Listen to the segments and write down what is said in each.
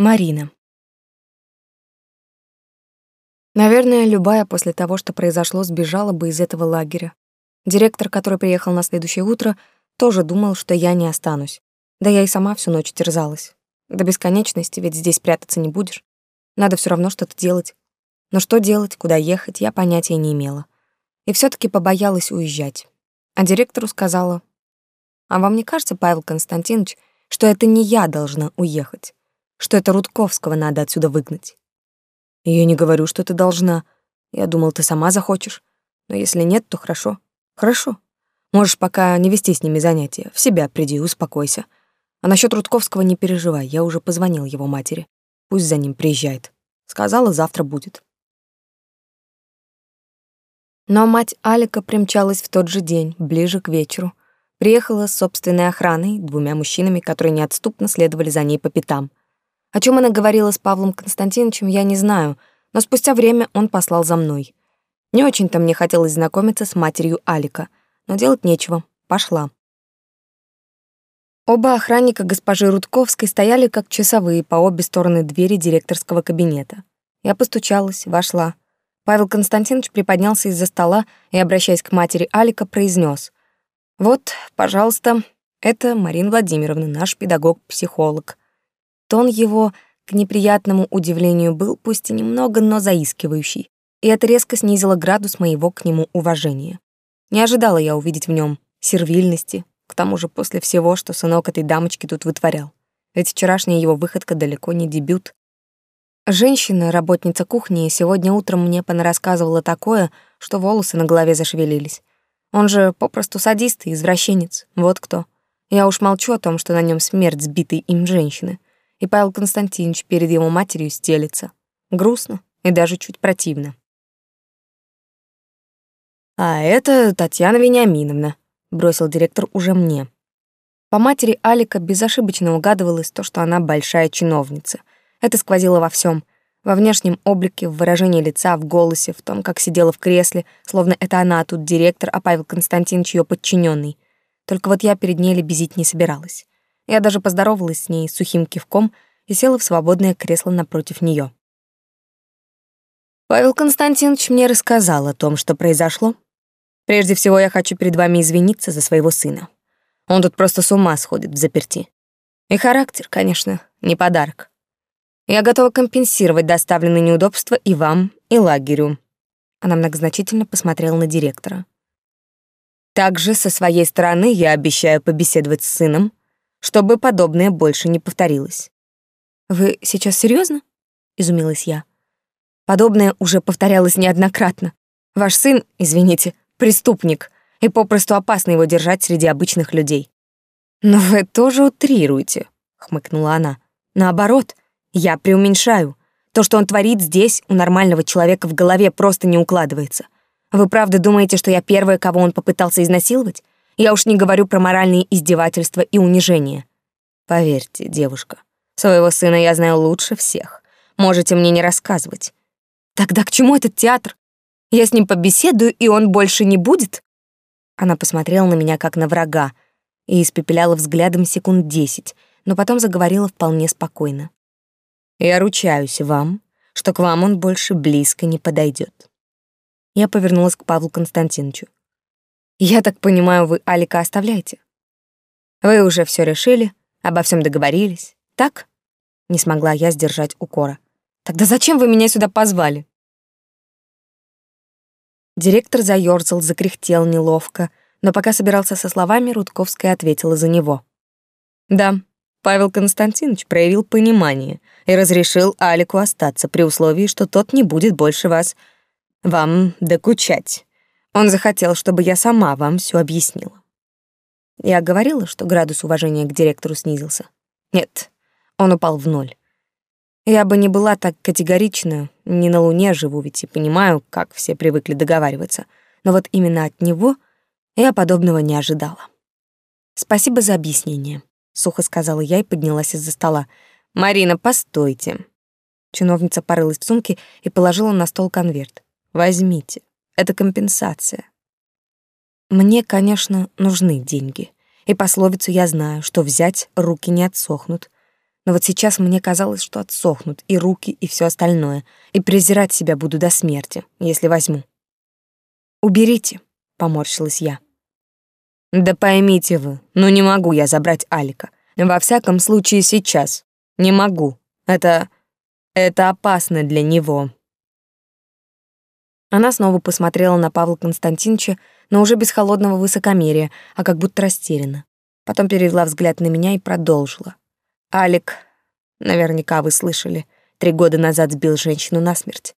Марина. Наверное, любая после того, что произошло, сбежала бы из этого лагеря. Директор, который приехал на следующее утро, тоже думал, что я не останусь. Да я и сама всю ночь терзалась. До бесконечности, ведь здесь прятаться не будешь. Надо все равно что-то делать. Но что делать, куда ехать, я понятия не имела. И все таки побоялась уезжать. А директору сказала, «А вам не кажется, Павел Константинович, что это не я должна уехать? Что это Рудковского надо отсюда выгнать. Я не говорю, что ты должна. Я думал, ты сама захочешь. Но если нет, то хорошо. Хорошо. Можешь пока не вести с ними занятия. В себя приди, успокойся. А насчет Рудковского не переживай, я уже позвонил его матери. Пусть за ним приезжает. Сказала, завтра будет. Но мать Алика примчалась в тот же день, ближе к вечеру. Приехала с собственной охраной, двумя мужчинами, которые неотступно следовали за ней по пятам. О чем она говорила с Павлом Константиновичем, я не знаю, но спустя время он послал за мной. Не очень-то мне хотелось знакомиться с матерью Алика, но делать нечего, пошла. Оба охранника госпожи Рудковской стояли как часовые по обе стороны двери директорского кабинета. Я постучалась, вошла. Павел Константинович приподнялся из-за стола и, обращаясь к матери Алика, произнес: «Вот, пожалуйста, это Марина Владимировна, наш педагог-психолог. Тон его, к неприятному удивлению, был пусть и немного, но заискивающий, и это резко снизило градус моего к нему уважения. Не ожидала я увидеть в нем сервильности, к тому же после всего, что сынок этой дамочки тут вытворял. Ведь вчерашняя его выходка далеко не дебют. Женщина, работница кухни, сегодня утром мне понарассказывала такое, что волосы на голове зашевелились. Он же попросту садист и извращенец, вот кто. Я уж молчу о том, что на нем смерть сбитой им женщины — и Павел Константинович перед его матерью стелится. Грустно и даже чуть противно. «А это Татьяна Вениаминовна», — бросил директор уже мне. По матери Алика безошибочно угадывалось то, что она большая чиновница. Это сквозило во всем: во внешнем облике, в выражении лица, в голосе, в том, как сидела в кресле, словно это она тут директор, а Павел Константинович ее подчиненный. Только вот я перед ней лебезить не собиралась. Я даже поздоровалась с ней сухим кивком и села в свободное кресло напротив нее. Павел Константинович мне рассказал о том, что произошло. Прежде всего, я хочу перед вами извиниться за своего сына. Он тут просто с ума сходит в заперти. И характер, конечно, не подарок. Я готова компенсировать доставленные неудобства и вам, и лагерю. Она многозначительно посмотрела на директора. Также со своей стороны я обещаю побеседовать с сыном чтобы подобное больше не повторилось. Вы сейчас серьезно? изумилась я. Подобное уже повторялось неоднократно. Ваш сын, извините, преступник, и попросту опасно его держать среди обычных людей. Но вы тоже утрируете, хмыкнула она. Наоборот, я преуменьшаю. То, что он творит здесь, у нормального человека в голове просто не укладывается. Вы правда думаете, что я первая, кого он попытался изнасиловать? Я уж не говорю про моральные издевательства и унижения. Поверьте, девушка, своего сына я знаю лучше всех. Можете мне не рассказывать. Тогда к чему этот театр? Я с ним побеседую, и он больше не будет? Она посмотрела на меня как на врага и испепеляла взглядом секунд десять, но потом заговорила вполне спокойно. Я ручаюсь вам, что к вам он больше близко не подойдет. Я повернулась к Павлу Константиновичу. Я так понимаю, вы Алика оставляете? Вы уже все решили, обо всем договорились, так? Не смогла я сдержать укора. Тогда зачем вы меня сюда позвали? Директор заёрзал, закряхтел неловко, но пока собирался со словами, Рудковская ответила за него. Да, Павел Константинович проявил понимание и разрешил Алику остаться при условии, что тот не будет больше вас вам докучать. Он захотел, чтобы я сама вам все объяснила. Я говорила, что градус уважения к директору снизился. Нет, он упал в ноль. Я бы не была так категорична, не на Луне живу ведь и понимаю, как все привыкли договариваться. Но вот именно от него я подобного не ожидала. Спасибо за объяснение, сухо сказала я и поднялась из-за стола. Марина, постойте. Чиновница порылась в сумке и положила на стол конверт. Возьмите. Это компенсация. Мне, конечно, нужны деньги. И пословицу я знаю, что взять руки не отсохнут. Но вот сейчас мне казалось, что отсохнут и руки, и все остальное, и презирать себя буду до смерти, если возьму. «Уберите», — поморщилась я. «Да поймите вы, ну не могу я забрать Алика. Во всяком случае сейчас. Не могу. Это... это опасно для него». Она снова посмотрела на Павла Константиновича, но уже без холодного высокомерия, а как будто растеряна. Потом перевела взгляд на меня и продолжила. «Алик, наверняка вы слышали, три года назад сбил женщину насмерть.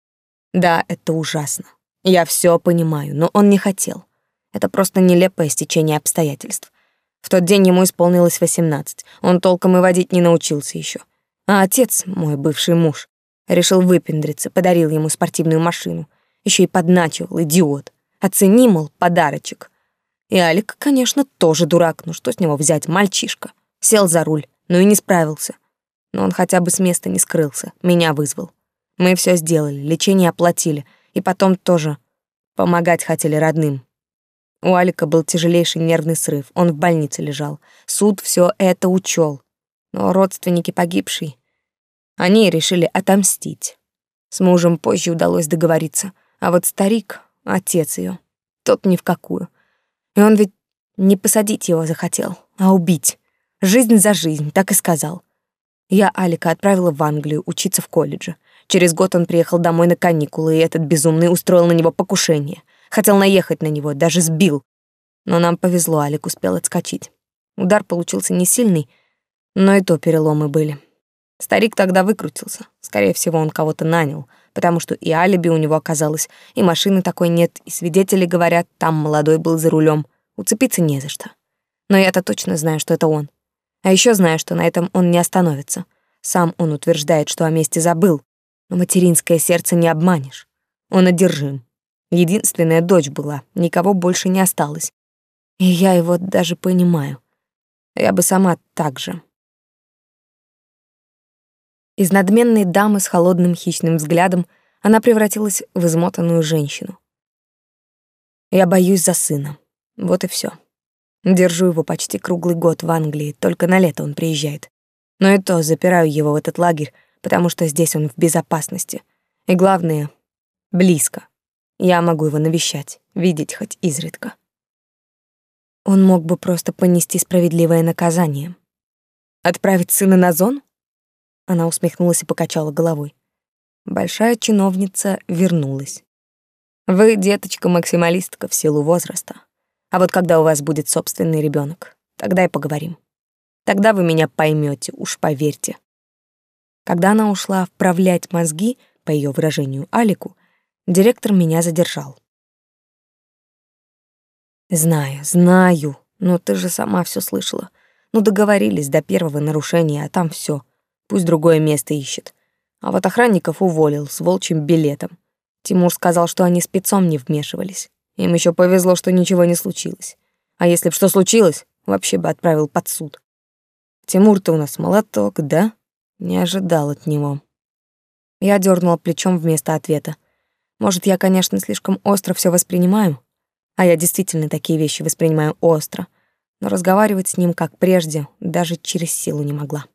Да, это ужасно. Я все понимаю, но он не хотел. Это просто нелепое стечение обстоятельств. В тот день ему исполнилось восемнадцать. Он толком и водить не научился еще. А отец, мой бывший муж, решил выпендриться, подарил ему спортивную машину — еще и подначивал, идиот. Оцени, мол, подарочек. И Алик, конечно, тоже дурак, ну что с него взять, мальчишка. Сел за руль, но и не справился. Но он хотя бы с места не скрылся, меня вызвал. Мы все сделали, лечение оплатили, и потом тоже помогать хотели родным. У Алика был тяжелейший нервный срыв, он в больнице лежал. Суд все это учел. Но родственники погибшей, они решили отомстить. С мужем позже удалось договориться. А вот старик, отец ее, тот ни в какую. И он ведь не посадить его захотел, а убить. Жизнь за жизнь, так и сказал. Я Алика отправила в Англию учиться в колледже. Через год он приехал домой на каникулы, и этот безумный устроил на него покушение. Хотел наехать на него, даже сбил. Но нам повезло, Алик успел отскочить. Удар получился не сильный, но и то переломы были. Старик тогда выкрутился. Скорее всего, он кого-то нанял — потому что и алиби у него оказалось, и машины такой нет, и свидетели говорят, там молодой был за рулем. Уцепиться не за что. Но я-то точно знаю, что это он. А еще знаю, что на этом он не остановится. Сам он утверждает, что о месте забыл. Но материнское сердце не обманешь. Он одержим. Единственная дочь была, никого больше не осталось. И я его даже понимаю. Я бы сама так же. Из надменной дамы с холодным хищным взглядом она превратилась в измотанную женщину. Я боюсь за сына. Вот и все. Держу его почти круглый год в Англии, только на лето он приезжает. Но и то запираю его в этот лагерь, потому что здесь он в безопасности. И главное, близко. Я могу его навещать, видеть хоть изредка. Он мог бы просто понести справедливое наказание. Отправить сына на зону? Она усмехнулась и покачала головой. Большая чиновница вернулась. Вы, деточка, максималистка в силу возраста. А вот когда у вас будет собственный ребенок, тогда и поговорим. Тогда вы меня поймете, уж поверьте. Когда она ушла вправлять мозги, по ее выражению, Алику, директор меня задержал. Знаю, знаю, но ты же сама все слышала. Ну договорились до первого нарушения, а там все. Пусть другое место ищет. А вот охранников уволил с волчьим билетом. Тимур сказал, что они спецом не вмешивались. Им еще повезло, что ничего не случилось. А если б что случилось, вообще бы отправил под суд. Тимур-то у нас молоток, да? Не ожидал от него. Я дернула плечом вместо ответа. Может, я, конечно, слишком остро все воспринимаю, а я действительно такие вещи воспринимаю остро, но разговаривать с ним, как прежде, даже через силу не могла.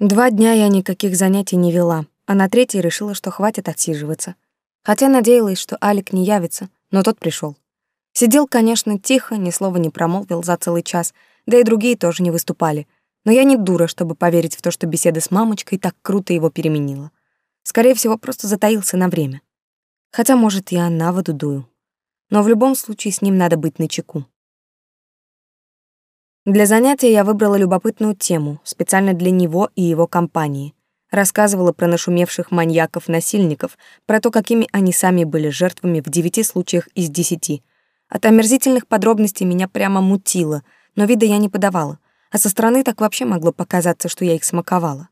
Два дня я никаких занятий не вела, а на третий решила, что хватит отсиживаться. Хотя надеялась, что Алик не явится, но тот пришел. Сидел, конечно, тихо, ни слова не промолвил за целый час, да и другие тоже не выступали. Но я не дура, чтобы поверить в то, что беседа с мамочкой так круто его переменила. Скорее всего, просто затаился на время. Хотя, может, я на воду дую. Но в любом случае с ним надо быть начеку. Для занятия я выбрала любопытную тему, специально для него и его компании. Рассказывала про нашумевших маньяков-насильников, про то, какими они сами были жертвами в девяти случаях из десяти. От омерзительных подробностей меня прямо мутило, но вида я не подавала, а со стороны так вообще могло показаться, что я их смаковала.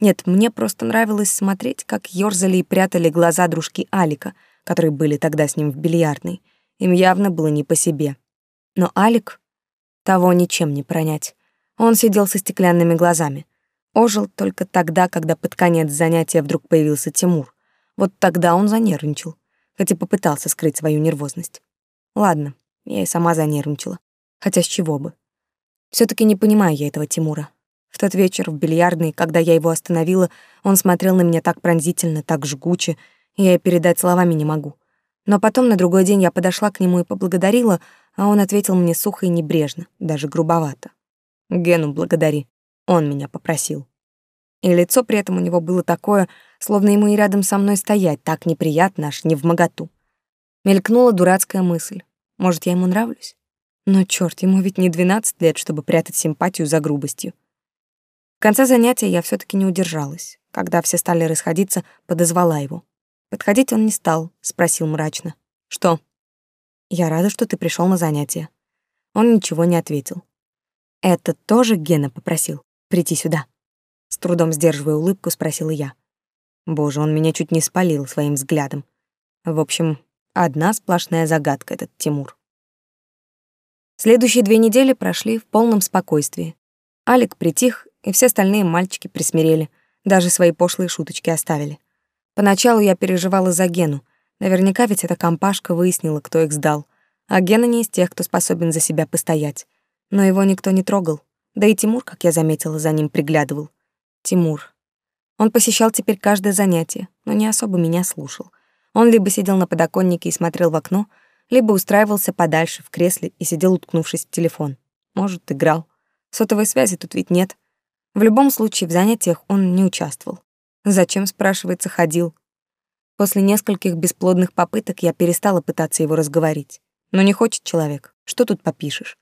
Нет, мне просто нравилось смотреть, как ёрзали и прятали глаза дружки Алика, которые были тогда с ним в бильярдной. Им явно было не по себе. Но Алик того ничем не пронять. Он сидел со стеклянными глазами. Ожил только тогда, когда под конец занятия вдруг появился Тимур. Вот тогда он занервничал, хотя попытался скрыть свою нервозность. Ладно, я и сама занервничала. Хотя с чего бы? все таки не понимаю я этого Тимура. В тот вечер в бильярдной, когда я его остановила, он смотрел на меня так пронзительно, так жгуче, я и передать словами не могу. Но потом на другой день я подошла к нему и поблагодарила, а он ответил мне сухо и небрежно, даже грубовато. «Гену благодари, он меня попросил». И лицо при этом у него было такое, словно ему и рядом со мной стоять так неприятно, аж не в моготу. Мелькнула дурацкая мысль. Может, я ему нравлюсь? Но черт, ему ведь не 12 лет, чтобы прятать симпатию за грубостью. В конце занятия я все таки не удержалась. Когда все стали расходиться, подозвала его. Подходить он не стал, спросил мрачно. «Что?» «Я рада, что ты пришел на занятия». Он ничего не ответил. «Это тоже Гена попросил прийти сюда?» С трудом сдерживая улыбку, спросила я. Боже, он меня чуть не спалил своим взглядом. В общем, одна сплошная загадка этот Тимур. Следующие две недели прошли в полном спокойствии. Алик притих, и все остальные мальчики присмирели, даже свои пошлые шуточки оставили. Поначалу я переживала за Гену. Наверняка ведь эта компашка выяснила, кто их сдал. А Гена не из тех, кто способен за себя постоять. Но его никто не трогал. Да и Тимур, как я заметила, за ним приглядывал. Тимур. Он посещал теперь каждое занятие, но не особо меня слушал. Он либо сидел на подоконнике и смотрел в окно, либо устраивался подальше в кресле и сидел, уткнувшись в телефон. Может, играл. Сотовой связи тут ведь нет. В любом случае, в занятиях он не участвовал. Зачем, спрашивается, ходил? После нескольких бесплодных попыток я перестала пытаться его разговорить. Но не хочет человек. Что тут попишешь?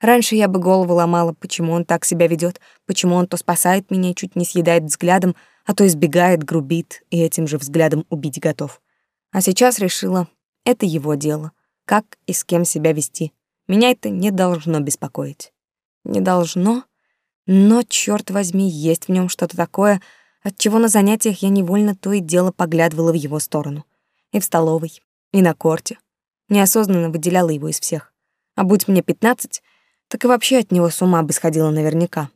Раньше я бы голову ломала, почему он так себя ведет, почему он то спасает меня чуть не съедает взглядом, а то избегает, грубит и этим же взглядом убить готов. А сейчас решила, это его дело. Как и с кем себя вести. Меня это не должно беспокоить. Не должно, но, черт возьми, есть в нем что-то такое, отчего на занятиях я невольно то и дело поглядывала в его сторону. И в столовой, и на корте. Неосознанно выделяла его из всех. А будь мне пятнадцать, так и вообще от него с ума бы сходила наверняка.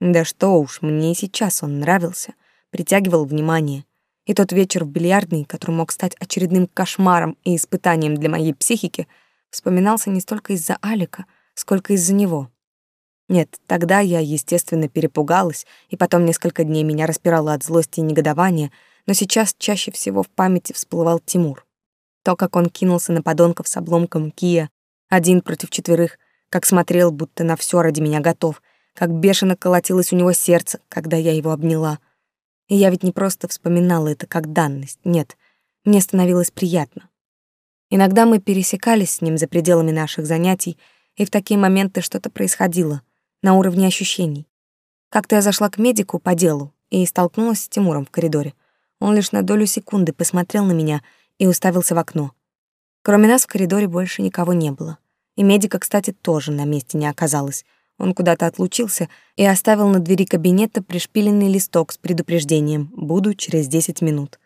Да что уж, мне и сейчас он нравился, притягивал внимание. И тот вечер в бильярдной, который мог стать очередным кошмаром и испытанием для моей психики, вспоминался не столько из-за Алика, сколько из-за него. Нет, тогда я, естественно, перепугалась, и потом несколько дней меня распирало от злости и негодования, но сейчас чаще всего в памяти всплывал Тимур. То, как он кинулся на подонков с обломком Кия, один против четверых, как смотрел, будто на все ради меня готов, как бешено колотилось у него сердце, когда я его обняла. И я ведь не просто вспоминала это как данность, нет, мне становилось приятно. Иногда мы пересекались с ним за пределами наших занятий, и в такие моменты что-то происходило — на уровне ощущений. Как-то я зашла к медику по делу и столкнулась с Тимуром в коридоре. Он лишь на долю секунды посмотрел на меня и уставился в окно. Кроме нас в коридоре больше никого не было. И медика, кстати, тоже на месте не оказалось. Он куда-то отлучился и оставил на двери кабинета пришпиленный листок с предупреждением «Буду через 10 минут».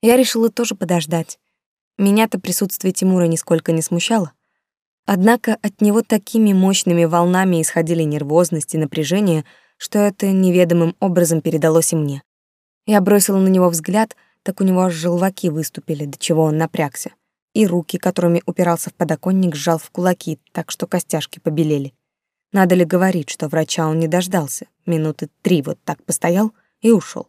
Я решила тоже подождать. Меня-то присутствие Тимура нисколько не смущало. Однако от него такими мощными волнами исходили нервозность и напряжение, что это неведомым образом передалось и мне. Я бросила на него взгляд, так у него аж желваки выступили, до чего он напрягся. И руки, которыми упирался в подоконник, сжал в кулаки, так что костяшки побелели. Надо ли говорить, что врача он не дождался, минуты три вот так постоял и ушел.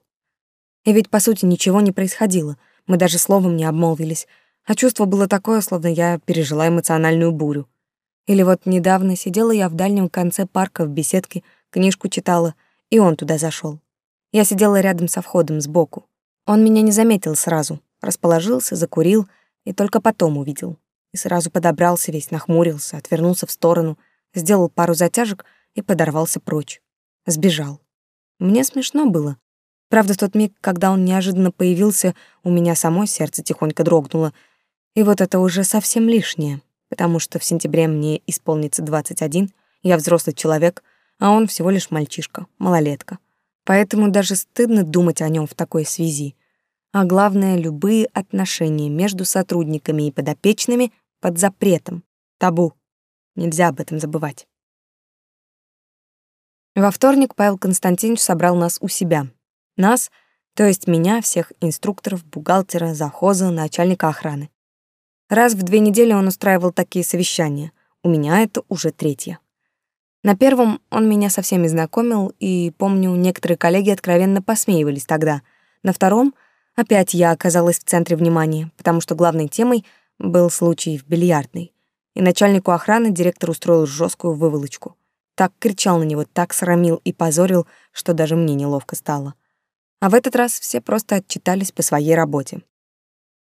И ведь, по сути, ничего не происходило, мы даже словом не обмолвились, а чувство было такое, словно я пережила эмоциональную бурю. Или вот недавно сидела я в дальнем конце парка в беседке, книжку читала, и он туда зашел. Я сидела рядом со входом сбоку. Он меня не заметил сразу, расположился, закурил и только потом увидел. И сразу подобрался весь, нахмурился, отвернулся в сторону, сделал пару затяжек и подорвался прочь. Сбежал. Мне смешно было. Правда, в тот миг, когда он неожиданно появился, у меня само сердце тихонько дрогнуло, и вот это уже совсем лишнее потому что в сентябре мне исполнится 21, я взрослый человек, а он всего лишь мальчишка, малолетка. Поэтому даже стыдно думать о нем в такой связи. А главное, любые отношения между сотрудниками и подопечными под запретом, табу. Нельзя об этом забывать. Во вторник Павел Константинович собрал нас у себя. Нас, то есть меня, всех инструкторов, бухгалтера, захоза, начальника охраны. Раз в две недели он устраивал такие совещания. У меня это уже третье. На первом он меня со всеми знакомил, и, помню, некоторые коллеги откровенно посмеивались тогда. На втором опять я оказалась в центре внимания, потому что главной темой был случай в бильярдной. И начальнику охраны директор устроил жесткую выволочку. Так кричал на него, так срамил и позорил, что даже мне неловко стало. А в этот раз все просто отчитались по своей работе.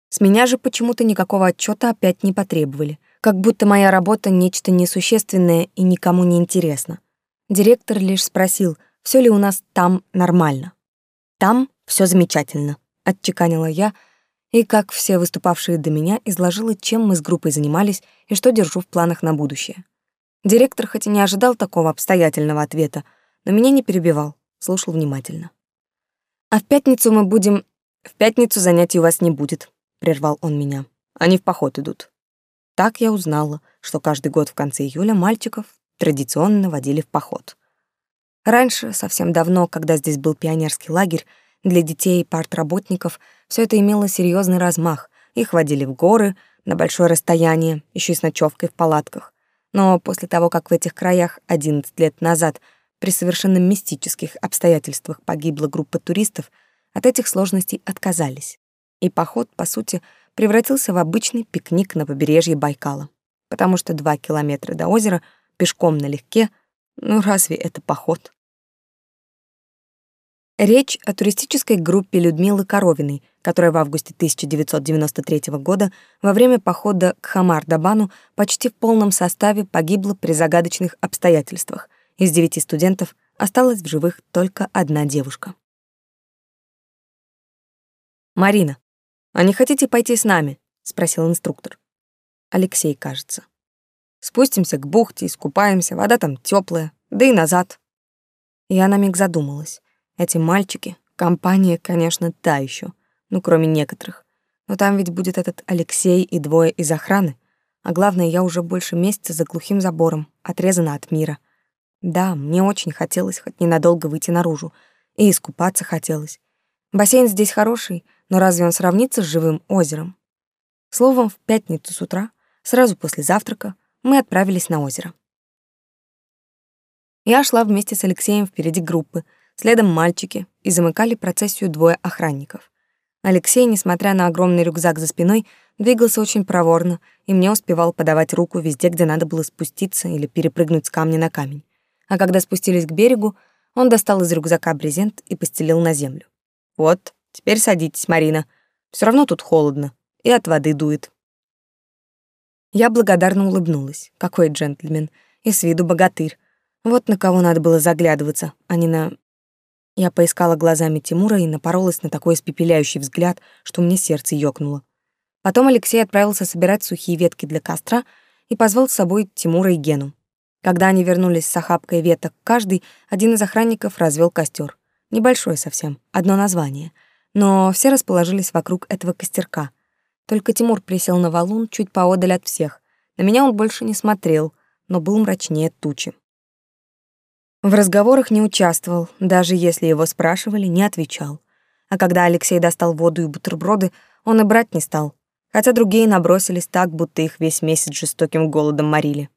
С меня же почему-то никакого отчета опять не потребовали, как будто моя работа — нечто несущественное и никому не интересно. Директор лишь спросил, все ли у нас там нормально. «Там все замечательно», — отчеканила я, и, как все выступавшие до меня, изложила, чем мы с группой занимались и что держу в планах на будущее. Директор хоть и не ожидал такого обстоятельного ответа, но меня не перебивал, слушал внимательно. А в пятницу мы будем... В пятницу занятий у вас не будет, прервал он меня. Они в поход идут. Так я узнала, что каждый год в конце июля мальчиков традиционно водили в поход. Раньше, совсем давно, когда здесь был пионерский лагерь, для детей и партработников все это имело серьезный размах. Их водили в горы, на большое расстояние, еще и с ночевкой в палатках. Но после того, как в этих краях 11 лет назад – при совершенно мистических обстоятельствах погибла группа туристов, от этих сложностей отказались. И поход, по сути, превратился в обычный пикник на побережье Байкала. Потому что два километра до озера пешком налегке, ну разве это поход? Речь о туристической группе Людмилы Коровиной, которая в августе 1993 года во время похода к Хамар-Дабану почти в полном составе погибла при загадочных обстоятельствах, из девяти студентов осталась в живых только одна девушка. «Марина, а не хотите пойти с нами?» — спросил инструктор. Алексей, кажется. «Спустимся к бухте, искупаемся, вода там теплая, да и назад». Я на миг задумалась. Эти мальчики, компания, конечно, та еще, ну, кроме некоторых. Но там ведь будет этот Алексей и двое из охраны. А главное, я уже больше месяца за глухим забором, отрезана от мира. Да, мне очень хотелось хоть ненадолго выйти наружу. И искупаться хотелось. Бассейн здесь хороший, но разве он сравнится с живым озером? Словом, в пятницу с утра, сразу после завтрака, мы отправились на озеро. Я шла вместе с Алексеем впереди группы, следом мальчики, и замыкали процессию двое охранников. Алексей, несмотря на огромный рюкзак за спиной, двигался очень проворно и мне успевал подавать руку везде, где надо было спуститься или перепрыгнуть с камня на камень а когда спустились к берегу, он достал из рюкзака брезент и постелил на землю. «Вот, теперь садитесь, Марина. Все равно тут холодно, и от воды дует». Я благодарно улыбнулась. Какой джентльмен. И с виду богатырь. Вот на кого надо было заглядываться, а не на... Я поискала глазами Тимура и напоролась на такой испепеляющий взгляд, что мне сердце ёкнуло. Потом Алексей отправился собирать сухие ветки для костра и позвал с собой Тимура и Гену. Когда они вернулись с охапкой веток каждый, один из охранников развел костер. Небольшой совсем, одно название. Но все расположились вокруг этого костерка. Только Тимур присел на валун чуть поодаль от всех. На меня он больше не смотрел, но был мрачнее тучи. В разговорах не участвовал, даже если его спрашивали, не отвечал. А когда Алексей достал воду и бутерброды, он и брать не стал, хотя другие набросились так, будто их весь месяц жестоким голодом морили.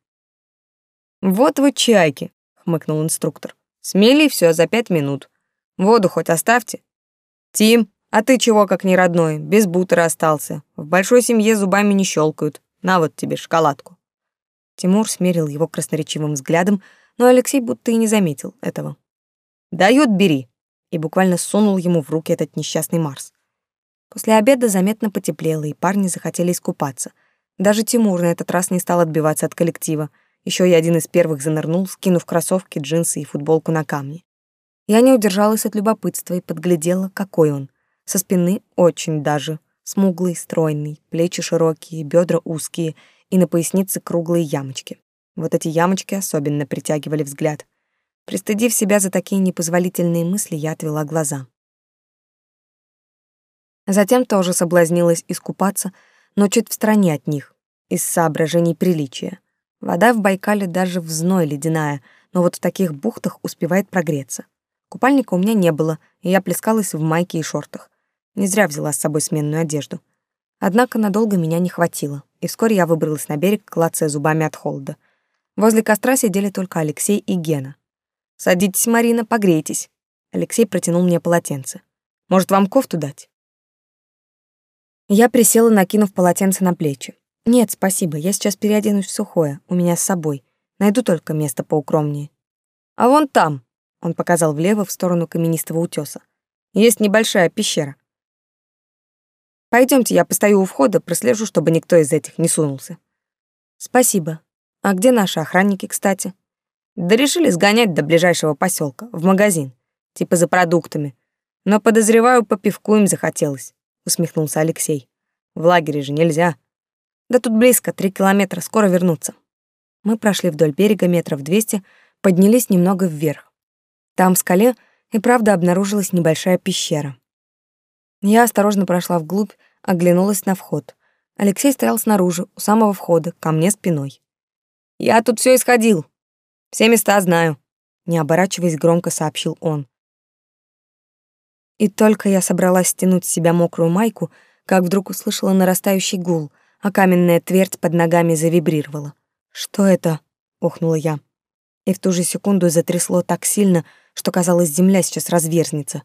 «Вот вы чайки», — хмыкнул инструктор. «Смели все за пять минут. Воду хоть оставьте». «Тим, а ты чего как не родной, без бутера остался. В большой семье зубами не щелкают. На вот тебе шоколадку». Тимур смерил его красноречивым взглядом, но Алексей будто и не заметил этого. «Дает, бери», и буквально сунул ему в руки этот несчастный Марс. После обеда заметно потеплело, и парни захотели искупаться. Даже Тимур на этот раз не стал отбиваться от коллектива — еще я один из первых занырнул, скинув кроссовки, джинсы и футболку на камни. Я не удержалась от любопытства и подглядела, какой он. Со спины очень даже. Смуглый, стройный, плечи широкие, бедра узкие и на пояснице круглые ямочки. Вот эти ямочки особенно притягивали взгляд. Пристыдив себя за такие непозволительные мысли, я отвела глаза. Затем тоже соблазнилась искупаться, но чуть в стороне от них, из соображений приличия. Вода в Байкале даже в зной ледяная, но вот в таких бухтах успевает прогреться. Купальника у меня не было, и я плескалась в майке и шортах. Не зря взяла с собой сменную одежду. Однако надолго меня не хватило, и вскоре я выбралась на берег, клацая зубами от холода. Возле костра сидели только Алексей и Гена. «Садитесь, Марина, погрейтесь». Алексей протянул мне полотенце. «Может, вам кофту дать?» Я присела, накинув полотенце на плечи. «Нет, спасибо, я сейчас переоденусь в сухое, у меня с собой. Найду только место поукромнее». «А вон там», — он показал влево в сторону каменистого утёса. «Есть небольшая пещера. Пойдемте, я постою у входа, прослежу, чтобы никто из этих не сунулся». «Спасибо. А где наши охранники, кстати?» Да решили сгонять до ближайшего поселка, в магазин, типа за продуктами. Но, подозреваю, по пивку им захотелось, усмехнулся Алексей. В лагере же нельзя. Да тут близко, три километра, скоро вернуться. Мы прошли вдоль берега метров двести, поднялись немного вверх. Там, в скале, и правда обнаружилась небольшая пещера. Я осторожно прошла вглубь, оглянулась на вход. Алексей стоял снаружи, у самого входа, ко мне спиной. «Я тут все исходил», все места знаю, не оборачиваясь, громко сообщил он. И только я собралась стянуть с себя мокрую майку, как вдруг услышала нарастающий гул, а каменная твердь под ногами завибрировала. «Что это?» — охнула я. И в ту же секунду затрясло так сильно, что казалось, земля сейчас разверзнется.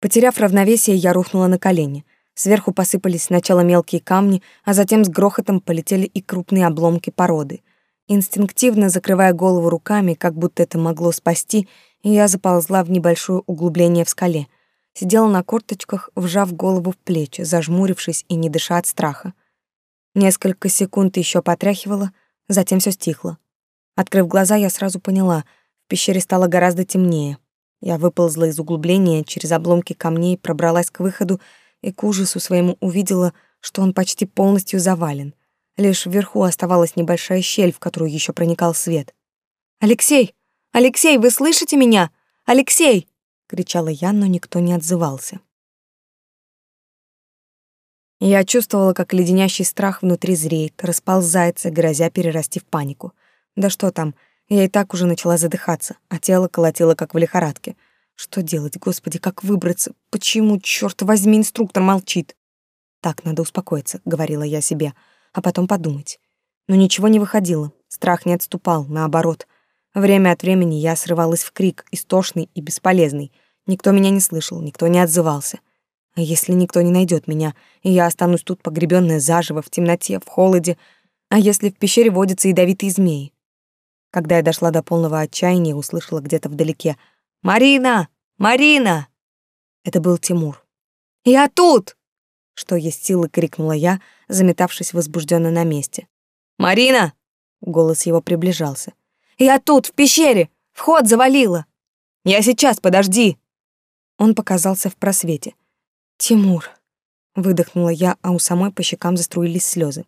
Потеряв равновесие, я рухнула на колени. Сверху посыпались сначала мелкие камни, а затем с грохотом полетели и крупные обломки породы. Инстинктивно закрывая голову руками, как будто это могло спасти, я заползла в небольшое углубление в скале. Сидела на корточках, вжав голову в плечи, зажмурившись и не дыша от страха. Несколько секунд еще потряхивала, затем все стихло. Открыв глаза, я сразу поняла, пещере стало гораздо темнее. Я выползла из углубления, через обломки камней пробралась к выходу и к ужасу своему увидела, что он почти полностью завален. Лишь вверху оставалась небольшая щель, в которую еще проникал свет. «Алексей! Алексей, вы слышите меня? Алексей!» — кричала я, но никто не отзывался. Я чувствовала, как леденящий страх внутри зреет, расползается, грозя перерасти в панику. Да что там, я и так уже начала задыхаться, а тело колотило, как в лихорадке. Что делать, господи, как выбраться? Почему, черт возьми, инструктор молчит? Так, надо успокоиться, — говорила я себе, — а потом подумать. Но ничего не выходило, страх не отступал, наоборот. Время от времени я срывалась в крик, истошный и бесполезный. Никто меня не слышал, никто не отзывался. А если никто не найдет меня, и я останусь тут погребенная заживо, в темноте, в холоде, а если в пещере водятся ядовитые змеи? Когда я дошла до полного отчаяния, услышала где-то вдалеке «Марина! Марина!» Это был Тимур. «Я тут!» Что есть силы, крикнула я, заметавшись возбужденно на месте. «Марина!» — голос его приближался. «Я тут, в пещере! Вход завалило!» «Я сейчас, подожди!» Он показался в просвете. «Тимур!» — выдохнула я, а у самой по щекам заструились слезы.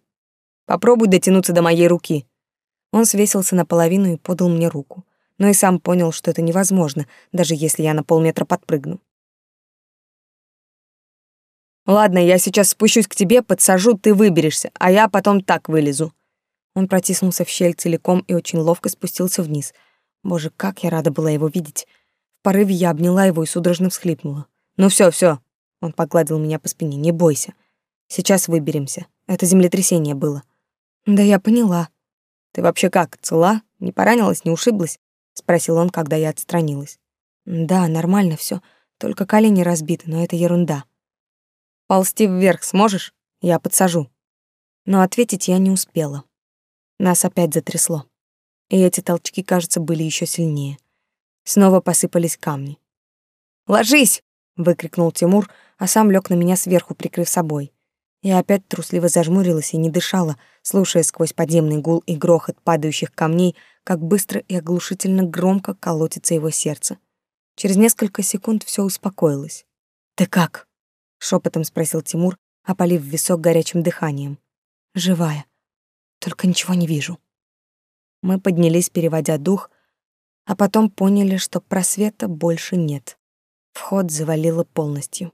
«Попробуй дотянуться до моей руки!» Он свесился наполовину и подал мне руку, но и сам понял, что это невозможно, даже если я на полметра подпрыгну. Ладно, я сейчас спущусь к тебе, подсажу, ты выберешься, а я потом так вылезу. Он протиснулся в щель целиком и очень ловко спустился вниз. Боже, как я рада была его видеть. В порыве я обняла его и судорожно всхлипнула. Ну все, все. Он погладил меня по спине. Не бойся. Сейчас выберемся. Это землетрясение было. Да я поняла. Ты вообще как, цела? Не поранилась, не ушиблась? спросил он, когда я отстранилась. Да, нормально все, только колени разбиты, но это ерунда. Ползти вверх сможешь? Я подсажу. Но ответить я не успела. Нас опять затрясло. И эти толчки, кажется, были еще сильнее. Снова посыпались камни. «Ложись!» — выкрикнул Тимур, а сам лег на меня сверху, прикрыв собой. Я опять трусливо зажмурилась и не дышала, слушая сквозь подземный гул и грохот падающих камней, как быстро и оглушительно громко колотится его сердце. Через несколько секунд все успокоилось. «Ты как?» шепотом спросил Тимур, опалив висок горячим дыханием. Живая. Только ничего не вижу. Мы поднялись, переводя дух, а потом поняли, что просвета больше нет. Вход завалило полностью.